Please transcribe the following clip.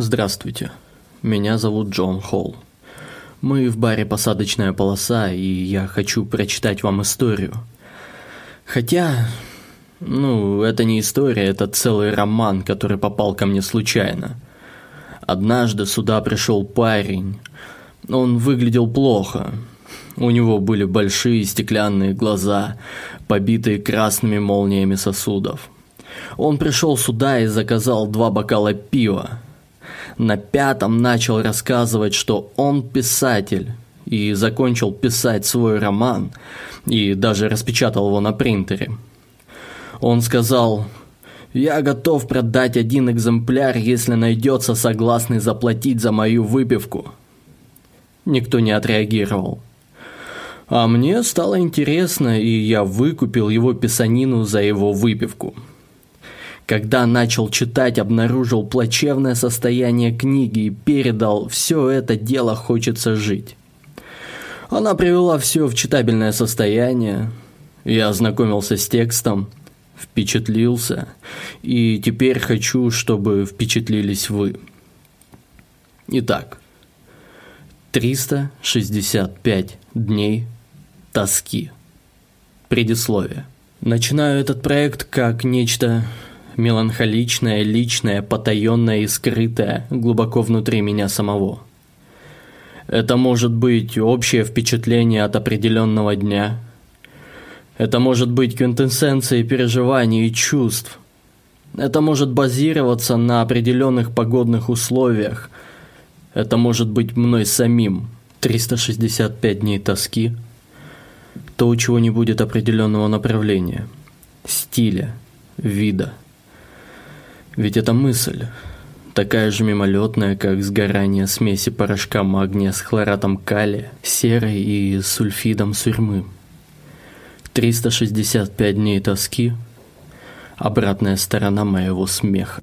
Здравствуйте. Меня зовут Джон Холл. Мы в баре «Посадочная полоса», и я хочу прочитать вам историю. Хотя, ну, это не история, это целый роман, который попал ко мне случайно. Однажды сюда пришел парень. Он выглядел плохо. У него были большие стеклянные глаза, побитые красными молниями сосудов. Он пришел сюда и заказал два бокала пива. На пятом начал рассказывать, что он писатель, и закончил писать свой роман, и даже распечатал его на принтере. Он сказал, «Я готов продать один экземпляр, если найдется согласный заплатить за мою выпивку». Никто не отреагировал. А мне стало интересно, и я выкупил его писанину за его выпивку. Когда начал читать, обнаружил плачевное состояние книги и передал «все это дело хочется жить». Она привела все в читабельное состояние. Я ознакомился с текстом, впечатлился, и теперь хочу, чтобы впечатлились вы. Итак, 365 дней тоски. Предисловие. Начинаю этот проект как нечто меланхоличное, личное, потаенное и скрытое глубоко внутри меня самого. Это может быть общее впечатление от определенного дня. Это может быть квинтэссенцией переживаний и чувств. Это может базироваться на определенных погодных условиях. Это может быть мной самим. 365 дней тоски. То, у чего не будет определенного направления, стиля, вида. Ведь это мысль, такая же мимолетная, как сгорание смеси порошка магния с хлоратом калия, серой и сульфидом сурьмы. 365 дней тоски – обратная сторона моего смеха.